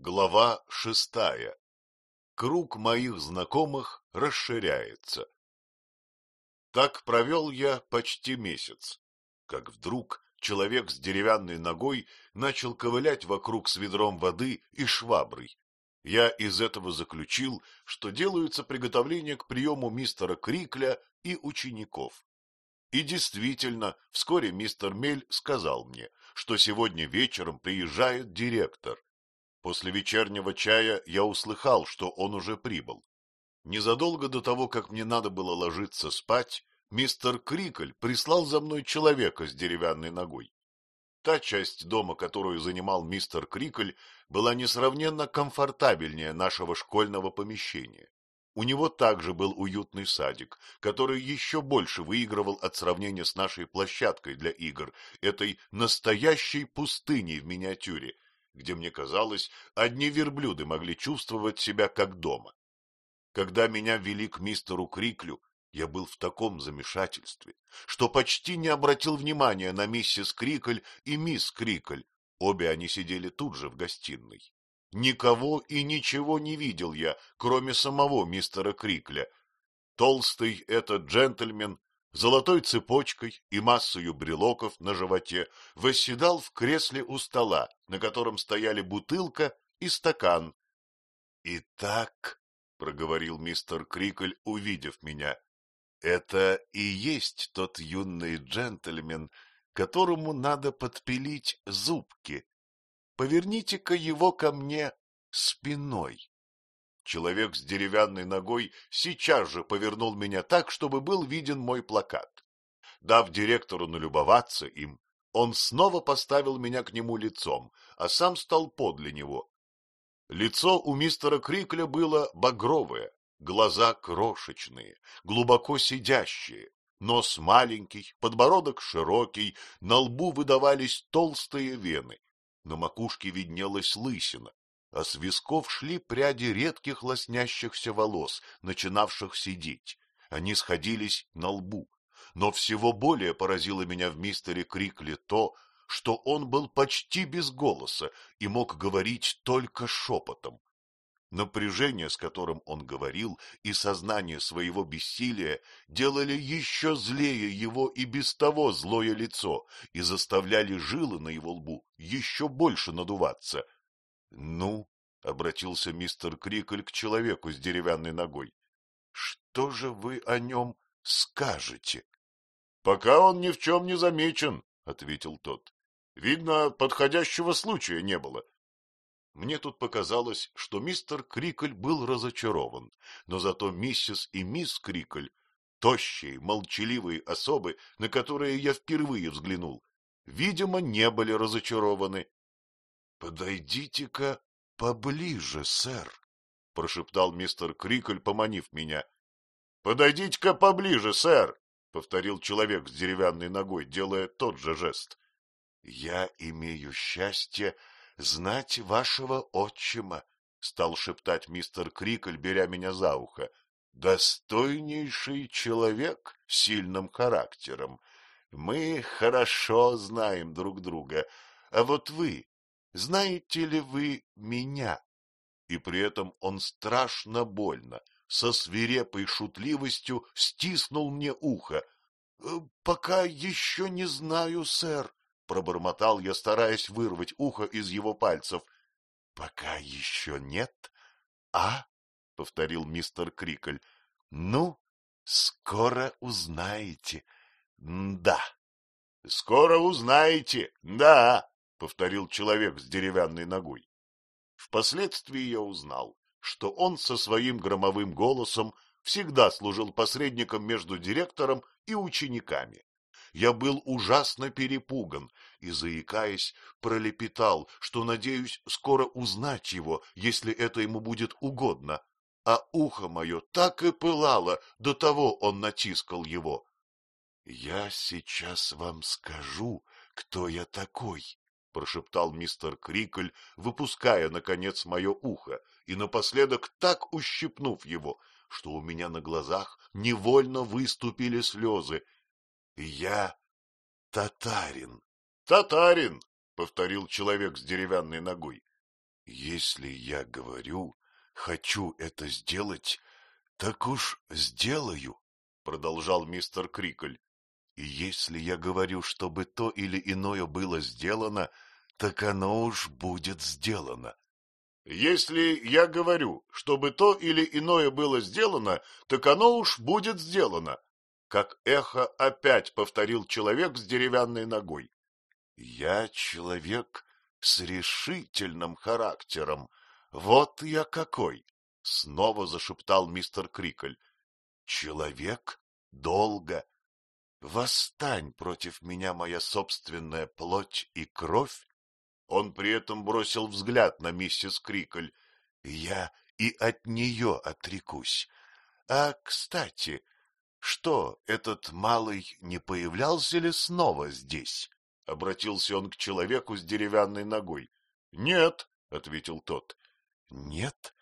Глава шестая. Круг моих знакомых расширяется. Так провел я почти месяц, как вдруг человек с деревянной ногой начал ковылять вокруг с ведром воды и шваброй. Я из этого заключил, что делаются приготовления к приему мистера Крикля и учеников. И действительно, вскоре мистер Мель сказал мне, что сегодня вечером приезжает директор. После вечернего чая я услыхал, что он уже прибыл. Незадолго до того, как мне надо было ложиться спать, мистер Крикль прислал за мной человека с деревянной ногой. Та часть дома, которую занимал мистер Крикль, была несравненно комфортабельнее нашего школьного помещения. У него также был уютный садик, который еще больше выигрывал от сравнения с нашей площадкой для игр, этой настоящей пустыней в миниатюре, где, мне казалось, одни верблюды могли чувствовать себя как дома. Когда меня вели к мистеру Криклю, я был в таком замешательстве, что почти не обратил внимания на миссис Крикль и мисс Крикль. Обе они сидели тут же в гостиной. Никого и ничего не видел я, кроме самого мистера Крикля. Толстый этот джентльмен золотой цепочкой и массою брелоков на животе восседал в кресле у стола, на котором стояли бутылка и стакан. — Итак, — проговорил мистер Крикль, увидев меня, — это и есть тот юный джентльмен, которому надо подпилить зубки. Поверните-ка его ко мне спиной. Человек с деревянной ногой сейчас же повернул меня так, чтобы был виден мой плакат. Дав директору налюбоваться им, он снова поставил меня к нему лицом, а сам стал подле него. Лицо у мистера Крикля было багровое, глаза крошечные, глубоко сидящие, нос маленький, подбородок широкий, на лбу выдавались толстые вены, на макушке виднелась лысина, а с висков шли пряди редких лоснящихся волос, начинавших сидеть. Они сходились на лбу. Но всего более поразило меня в мистере Крикле то, что он был почти без голоса и мог говорить только шепотом. Напряжение, с которым он говорил, и сознание своего бессилия делали еще злее его и без того злое лицо и заставляли жилы на его лбу еще больше надуваться —— Ну, — обратился мистер Крикль к человеку с деревянной ногой, — что же вы о нем скажете? — Пока он ни в чем не замечен, — ответил тот. — Видно, подходящего случая не было. Мне тут показалось, что мистер Крикль был разочарован, но зато миссис и мисс Крикль, тощие, молчаливые особы, на которые я впервые взглянул, видимо, не были разочарованы — Подойдите-ка поближе, сэр, — прошептал мистер Крикль, поманив меня. — Подойдите-ка поближе, сэр, — повторил человек с деревянной ногой, делая тот же жест. — Я имею счастье знать вашего отчима, — стал шептать мистер Крикль, беря меня за ухо. — Достойнейший человек с сильным характером. Мы хорошо знаем друг друга, а вот вы знаете ли вы меня? И при этом он страшно больно, со свирепой шутливостью стиснул мне ухо. «Э, — Пока еще не знаю, сэр, — пробормотал я, стараясь вырвать ухо из его пальцев. — Пока еще нет? А? — повторил мистер Крикль. — Ну, скоро узнаете. — Да. — Скоро узнаете, да, — повторил человек с деревянной ногой. Впоследствии я узнал, что он со своим громовым голосом всегда служил посредником между директором и учениками. Я был ужасно перепуган и, заикаясь, пролепетал, что надеюсь скоро узнать его, если это ему будет угодно. А ухо мое так и пылало, до того он натискал его. — Я сейчас вам скажу, кто я такой, — прошептал мистер Крикль, выпуская, наконец, мое ухо, и напоследок так ущипнув его, что у меня на глазах невольно выступили слезы. — Я татарин. — Татарин, — повторил человек с деревянной ногой. Если я говорю, хочу это сделать, так уж сделаю, продолжал мистер Крикль. И если я говорю, чтобы то или иное было сделано, так оно уж будет сделано. Если я говорю, чтобы то или иное было сделано, так оно уж будет сделано. Как эхо опять повторил человек с деревянной ногой. Я человек с решительным характером. Вот я какой! — снова зашептал мистер Крикль. — Человек долго. Восстань против меня моя собственная плоть и кровь. Он при этом бросил взгляд на миссис Крикль. Я и от нее отрекусь. А, кстати, что, этот малый не появлялся ли снова здесь? — обратился он к человеку с деревянной ногой. — Нет, — ответил тот. — Нет?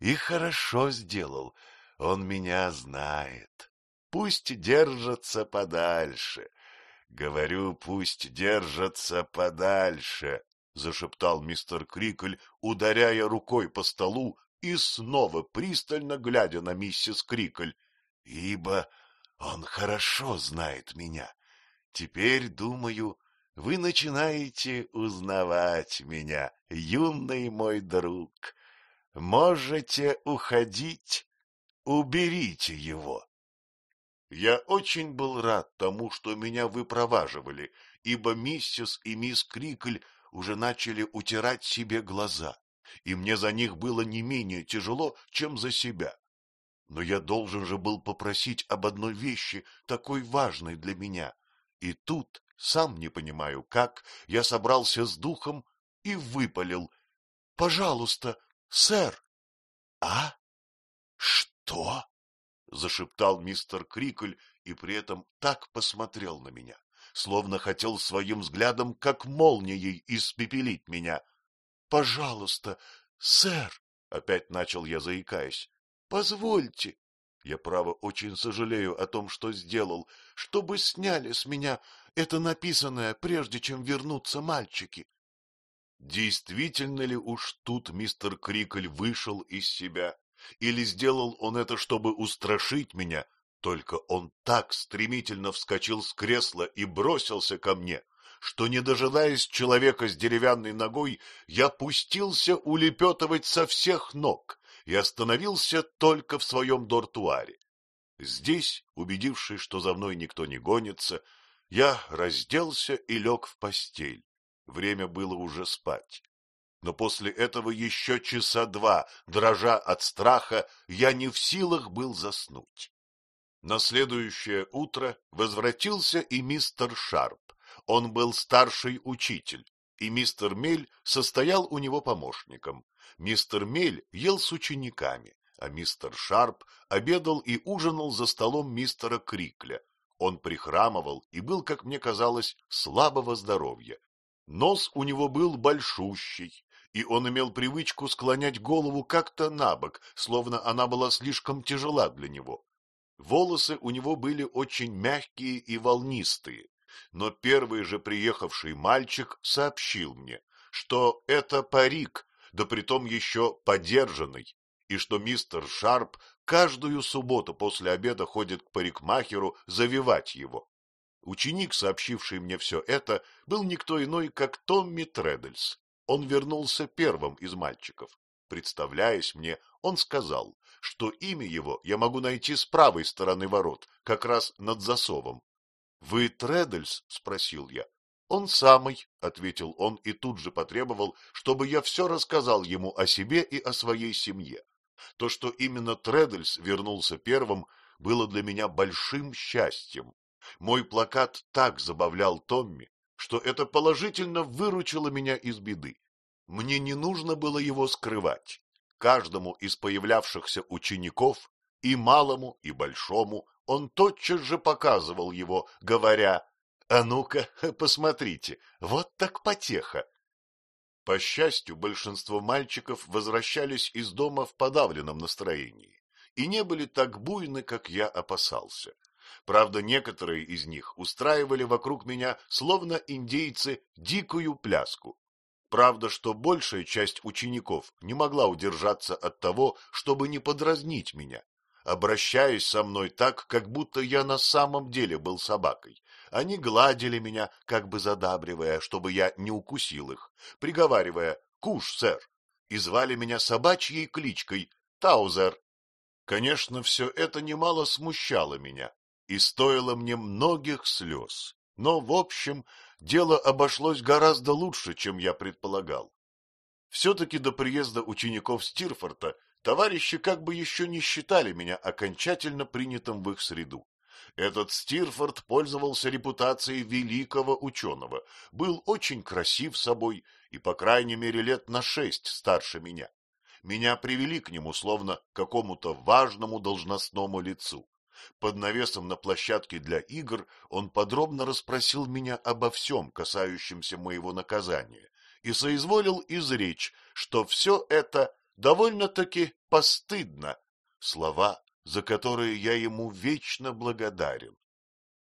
И хорошо сделал. Он меня знает. Пусть держатся подальше. Говорю, пусть держатся подальше, — зашептал мистер Крикль, ударяя рукой по столу и снова пристально глядя на миссис Крикль. — Ибо он хорошо знает меня. Теперь, думаю, вы начинаете узнавать меня, юный мой друг. Можете уходить, уберите его. Я очень был рад тому, что меня выпроваживали, ибо миссис и мисс Крикль уже начали утирать себе глаза, и мне за них было не менее тяжело, чем за себя. Но я должен же был попросить об одной вещи, такой важной для меня. И тут сам не понимаю, как, я собрался с духом и выпалил. — Пожалуйста, сэр. — А? Что? — зашептал мистер Крикль и при этом так посмотрел на меня, словно хотел своим взглядом, как молнией, испепелить меня. — Пожалуйста, сэр, — опять начал я, заикаясь, — позвольте. Я, право, очень сожалею о том, что сделал, чтобы сняли с меня это написанное, прежде чем вернутся мальчики. Действительно ли уж тут мистер Крикль вышел из себя, или сделал он это, чтобы устрашить меня, только он так стремительно вскочил с кресла и бросился ко мне, что, не дожидаясь человека с деревянной ногой, я пустился улепетывать со всех ног и остановился только в своем дортуаре. Здесь, убедившись, что за мной никто не гонится, я разделся и лег в постель. Время было уже спать. Но после этого еще часа два, дрожа от страха, я не в силах был заснуть. На следующее утро возвратился и мистер Шарп. Он был старший учитель, и мистер Мель состоял у него помощником. Мистер Мель ел с учениками, а мистер Шарп обедал и ужинал за столом мистера Крикля, он прихрамывал и был, как мне казалось, слабого здоровья. Нос у него был большущий, и он имел привычку склонять голову как-то на бок, словно она была слишком тяжела для него. Волосы у него были очень мягкие и волнистые, но первый же приехавший мальчик сообщил мне, что это парик, да притом еще подержанный, и что мистер Шарп каждую субботу после обеда ходит к парикмахеру завивать его. Ученик, сообщивший мне все это, был никто иной, как Томми Тредельс. Он вернулся первым из мальчиков. Представляясь мне, он сказал, что имя его я могу найти с правой стороны ворот, как раз над засовом. — Вы Тредельс? — спросил я. — Он самый, — ответил он и тут же потребовал, чтобы я все рассказал ему о себе и о своей семье. То, что именно Тредельс вернулся первым, было для меня большим счастьем. Мой плакат так забавлял Томми, что это положительно выручило меня из беды. Мне не нужно было его скрывать. Каждому из появлявшихся учеников, и малому, и большому, он тотчас же показывал его, говоря, «А ну-ка, посмотрите, вот так потеха!» По счастью, большинство мальчиков возвращались из дома в подавленном настроении и не были так буйны, как я опасался. Правда, некоторые из них устраивали вокруг меня, словно индейцы, дикую пляску. Правда, что большая часть учеников не могла удержаться от того, чтобы не подразнить меня, обращаясь со мной так, как будто я на самом деле был собакой. Они гладили меня, как бы задабривая, чтобы я не укусил их, приговаривая «Куш, сэр!» и звали меня собачьей кличкой Таузер. Конечно, все это немало смущало меня и стоило мне многих слез, но, в общем, дело обошлось гораздо лучше, чем я предполагал. Все-таки до приезда учеников Стирфорта товарищи как бы еще не считали меня окончательно принятым в их среду. Этот Стирфорд пользовался репутацией великого ученого, был очень красив собой и, по крайней мере, лет на шесть старше меня. Меня привели к нему, словно к какому-то важному должностному лицу. Под навесом на площадке для игр он подробно расспросил меня обо всем, касающемся моего наказания, и соизволил изречь, что все это довольно-таки постыдно. Слова, за которые я ему вечно благодарен.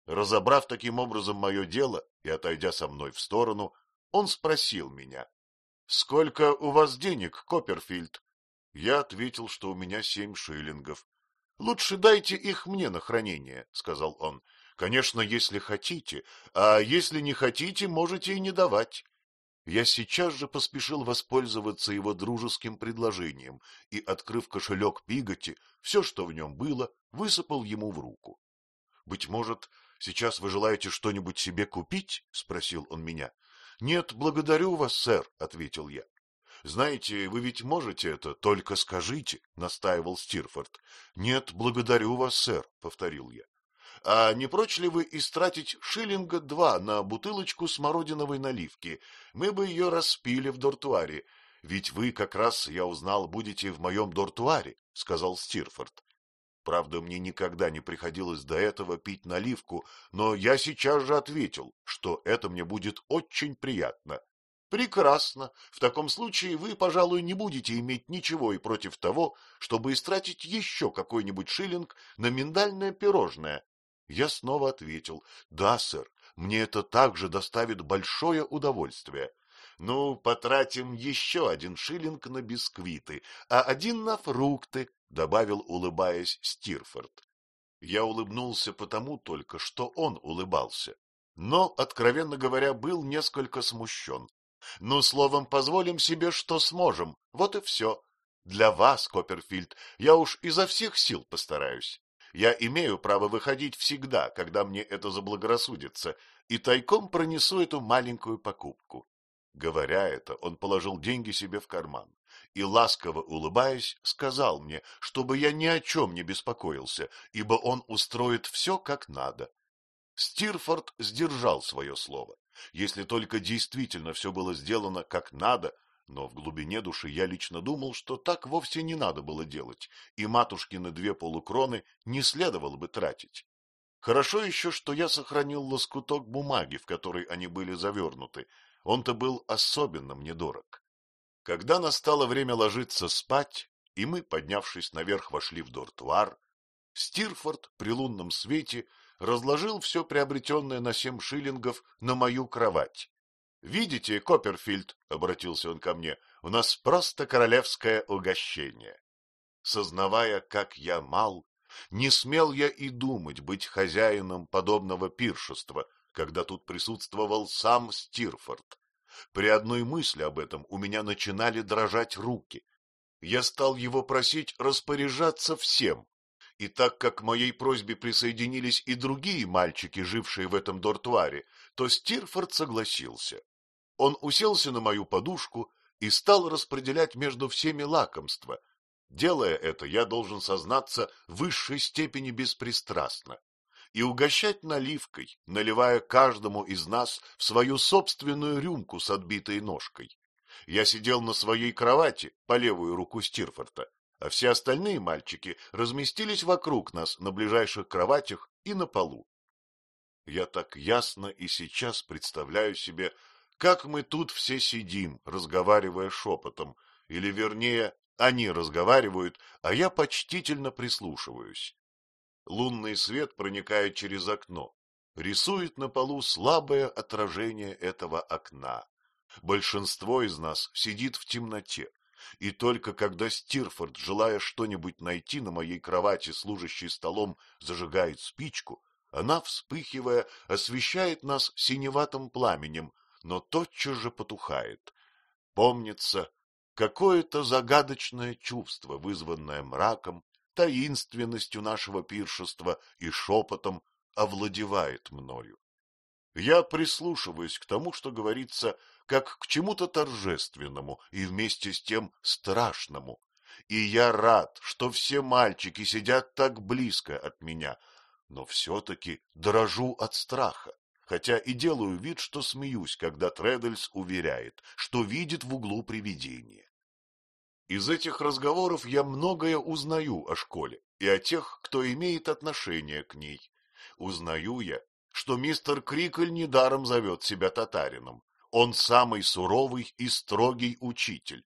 Разобрав таким образом мое дело и отойдя со мной в сторону, он спросил меня, «Сколько у вас денег, Копперфильд?» Я ответил, что у меня семь шиллингов. — Лучше дайте их мне на хранение, — сказал он. — Конечно, если хотите, а если не хотите, можете и не давать. Я сейчас же поспешил воспользоваться его дружеским предложением и, открыв кошелек Пиготи, все, что в нем было, высыпал ему в руку. — Быть может, сейчас вы желаете что-нибудь себе купить? — спросил он меня. — Нет, благодарю вас, сэр, — ответил я. — Знаете, вы ведь можете это, только скажите, — настаивал Стирфорд. — Нет, благодарю вас, сэр, — повторил я. А не прочь ли вы истратить шиллинга два на бутылочку смородиновой наливки? Мы бы ее распили в дортуаре. Ведь вы как раз, я узнал, будете в моем дортуаре, — сказал Стирфорд. Правда, мне никогда не приходилось до этого пить наливку, но я сейчас же ответил, что это мне будет очень приятно. Прекрасно. В таком случае вы, пожалуй, не будете иметь ничего и против того, чтобы истратить еще какой-нибудь шиллинг на миндальное пирожное. Я снова ответил, да, сэр, мне это также доставит большое удовольствие. Ну, потратим еще один шиллинг на бисквиты, а один на фрукты, — добавил, улыбаясь, Стирфорд. Я улыбнулся потому только, что он улыбался, но, откровенно говоря, был несколько смущен. Ну, словом, позволим себе, что сможем, вот и все. Для вас, Копперфильд, я уж изо всех сил постараюсь. Я имею право выходить всегда, когда мне это заблагорассудится, и тайком пронесу эту маленькую покупку. Говоря это, он положил деньги себе в карман и, ласково улыбаясь, сказал мне, чтобы я ни о чем не беспокоился, ибо он устроит все как надо. Стирфорд сдержал свое слово, если только действительно все было сделано как надо, но в глубине души я лично думал, что так вовсе не надо было делать, и матушкины две полукроны не следовало бы тратить. Хорошо еще, что я сохранил лоскуток бумаги, в которой они были завернуты. Он-то был особенно мне дорог. Когда настало время ложиться спать, и мы, поднявшись наверх, вошли в дортуар, Стирфорд при лунном свете разложил все приобретенное на семь шиллингов на мою кровать Видите, Копперфильд, — обратился он ко мне, — у нас просто королевское угощение. Сознавая, как я мал, не смел я и думать быть хозяином подобного пиршества, когда тут присутствовал сам Стирфорд. При одной мысли об этом у меня начинали дрожать руки. Я стал его просить распоряжаться всем, и так как к моей просьбе присоединились и другие мальчики, жившие в этом дортуаре, то Стирфорд согласился. Он уселся на мою подушку и стал распределять между всеми лакомства. Делая это, я должен сознаться в высшей степени беспристрастно и угощать наливкой, наливая каждому из нас в свою собственную рюмку с отбитой ножкой. Я сидел на своей кровати по левую руку Стирфорта, а все остальные мальчики разместились вокруг нас на ближайших кроватях и на полу. Я так ясно и сейчас представляю себе как мы тут все сидим, разговаривая шепотом, или, вернее, они разговаривают, а я почтительно прислушиваюсь. Лунный свет проникает через окно, рисует на полу слабое отражение этого окна. Большинство из нас сидит в темноте, и только когда Стирфорд, желая что-нибудь найти на моей кровати, служащей столом, зажигает спичку, она, вспыхивая, освещает нас синеватым пламенем, но тотчас же потухает. Помнится, какое-то загадочное чувство, вызванное мраком, таинственностью нашего пиршества и шепотом, овладевает мною. Я прислушиваюсь к тому, что говорится, как к чему-то торжественному и вместе с тем страшному. И я рад, что все мальчики сидят так близко от меня, но все-таки дрожу от страха, хотя и делаю вид, что смеюсь, когда Тредельс уверяет, что видит в углу привидение. Из этих разговоров я многое узнаю о школе и о тех, кто имеет отношение к ней. Узнаю я, что мистер Крикль недаром зовет себя татарином. Он самый суровый и строгий учитель.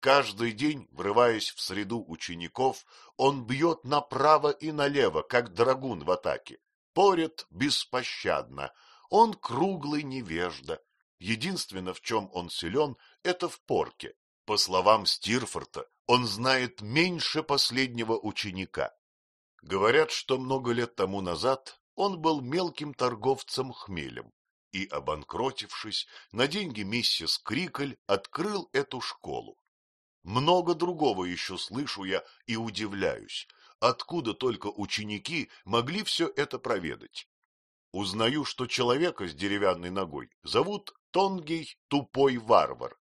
Каждый день, врываясь в среду учеников, он бьет направо и налево, как драгун в атаке. Порет беспощадно. Он круглый невежда. Единственное, в чем он силен, это в порке. По словам Стирфорта, он знает меньше последнего ученика. Говорят, что много лет тому назад он был мелким торговцем хмелем и, обанкротившись, на деньги миссис Крикль открыл эту школу. Много другого еще слышу я и удивляюсь, откуда только ученики могли все это проведать. Узнаю, что человека с деревянной ногой зовут Тонгей Тупой Варвар.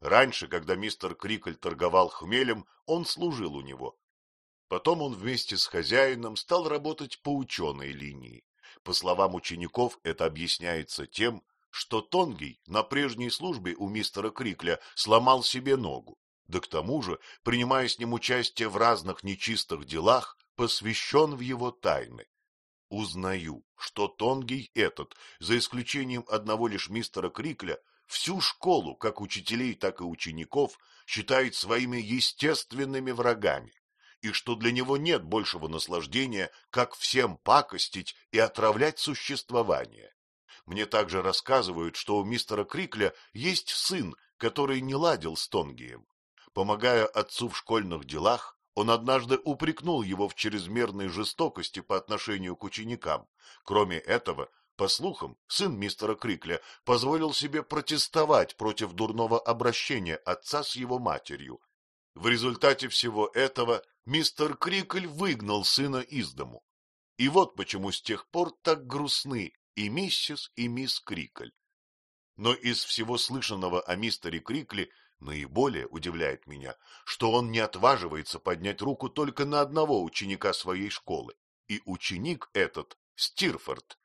Раньше, когда мистер Крикль торговал хмелем, он служил у него, Потом он вместе с хозяином стал работать по ученой линии. По словам учеников, это объясняется тем, что Тонгий на прежней службе у мистера Крикля сломал себе ногу, да к тому же, принимая с ним участие в разных нечистых делах, посвящен в его тайны. Узнаю, что Тонгий этот, за исключением одного лишь мистера Крикля, всю школу, как учителей, так и учеников, считает своими естественными врагами и что для него нет большего наслаждения, как всем пакостить и отравлять существование. Мне также рассказывают, что у мистера Крикля есть сын, который не ладил с Тонгием. Помогая отцу в школьных делах, он однажды упрекнул его в чрезмерной жестокости по отношению к ученикам. Кроме этого, по слухам, сын мистера Крикля позволил себе протестовать против дурного обращения отца с его матерью. В результате всего этого мистер Крикль выгнал сына из дому. И вот почему с тех пор так грустны и миссис, и мисс Крикль. Но из всего слышанного о мистере Крикле наиболее удивляет меня, что он не отваживается поднять руку только на одного ученика своей школы, и ученик этот — Стирфорд.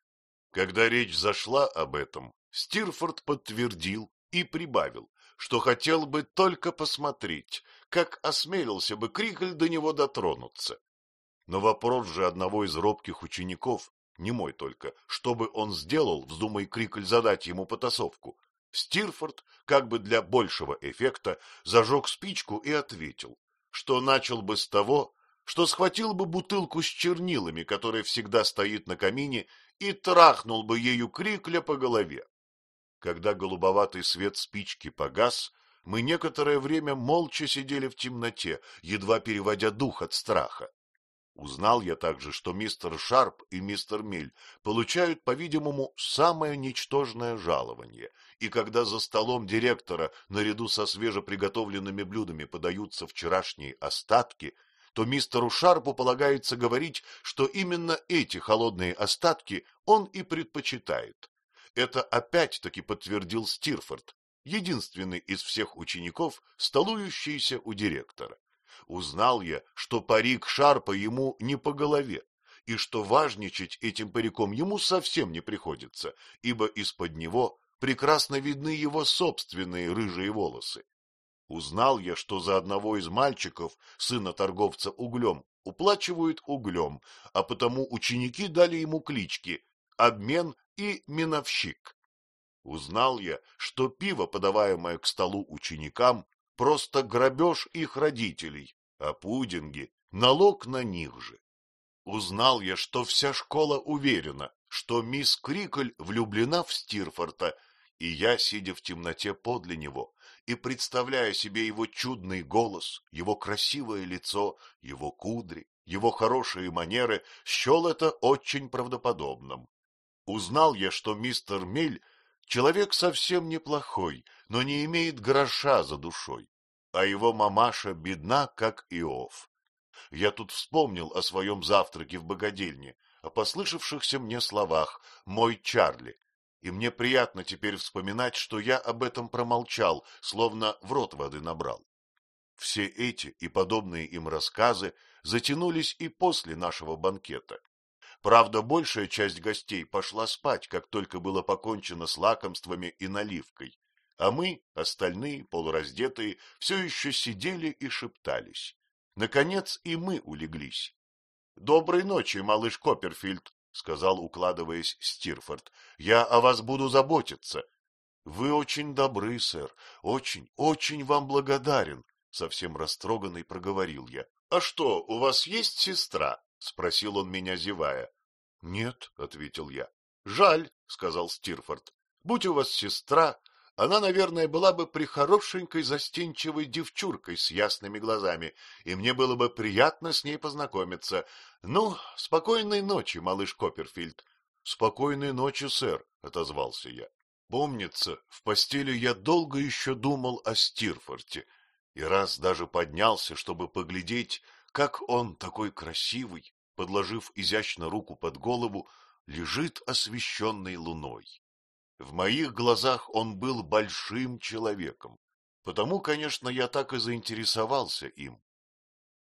Когда речь зашла об этом, Стирфорд подтвердил и прибавил, что хотел бы только посмотреть, как осмелился бы Крикль до него дотронуться. Но вопрос же одного из робких учеников, не мой только, чтобы он сделал, вздумай Крикль задать ему потасовку. Стирфорд, как бы для большего эффекта, зажег спичку и ответил, что начал бы с того, что схватил бы бутылку с чернилами, которая всегда стоит на камине, и трахнул бы ею Крикля по голове. Когда голубоватый свет спички погас, мы некоторое время молча сидели в темноте, едва переводя дух от страха. Узнал я также, что мистер Шарп и мистер Миль получают, по-видимому, самое ничтожное жалование, и когда за столом директора наряду со свежеприготовленными блюдами подаются вчерашние остатки, то мистеру Шарпу полагается говорить, что именно эти холодные остатки он и предпочитает. Это опять-таки подтвердил Стирфорд, единственный из всех учеников, столующийся у директора. Узнал я, что парик Шарпа ему не по голове, и что важничать этим париком ему совсем не приходится, ибо из-под него прекрасно видны его собственные рыжие волосы. Узнал я, что за одного из мальчиков, сына торговца углем, уплачивают углем, а потому ученики дали ему клички «Обмен» и «Миновщик». Узнал я, что пиво, подаваемое к столу ученикам, просто грабеж их родителей, а пудинги — налог на них же. Узнал я, что вся школа уверена, что мисс Крикль влюблена в Стирфорта, И я, сидя в темноте подле него и представляя себе его чудный голос, его красивое лицо, его кудри, его хорошие манеры, счел это очень правдоподобным. Узнал я, что мистер Миль человек совсем неплохой, но не имеет гроша за душой, а его мамаша бедна, как Иов. Я тут вспомнил о своем завтраке в богадельне, о послышавшихся мне словах «мой Чарли», и мне приятно теперь вспоминать, что я об этом промолчал, словно в рот воды набрал. Все эти и подобные им рассказы затянулись и после нашего банкета. Правда, большая часть гостей пошла спать, как только было покончено с лакомствами и наливкой, а мы, остальные, полураздетые, все еще сидели и шептались. Наконец и мы улеглись. — Доброй ночи, малыш Копперфильд, — сказал, укладываясь Стирфорд. — Я о вас буду заботиться. — Вы очень добры, сэр, очень, очень вам благодарен, — совсем растроганный проговорил я. — А что, у вас есть сестра? — спросил он меня, зевая. — Нет, — ответил я. — Жаль, — сказал Стирфорд. — Будь у вас сестра, она, наверное, была бы прихорошенькой застенчивой девчуркой с ясными глазами, и мне было бы приятно с ней познакомиться. Ну, спокойной ночи, малыш Копперфильд. — Спокойной ночи, сэр, — отозвался я. Помнится, в постели я долго еще думал о Стирфорте, и раз даже поднялся, чтобы поглядеть, как он, такой красивый, подложив изящно руку под голову, лежит освещенный луной. В моих глазах он был большим человеком, потому, конечно, я так и заинтересовался им.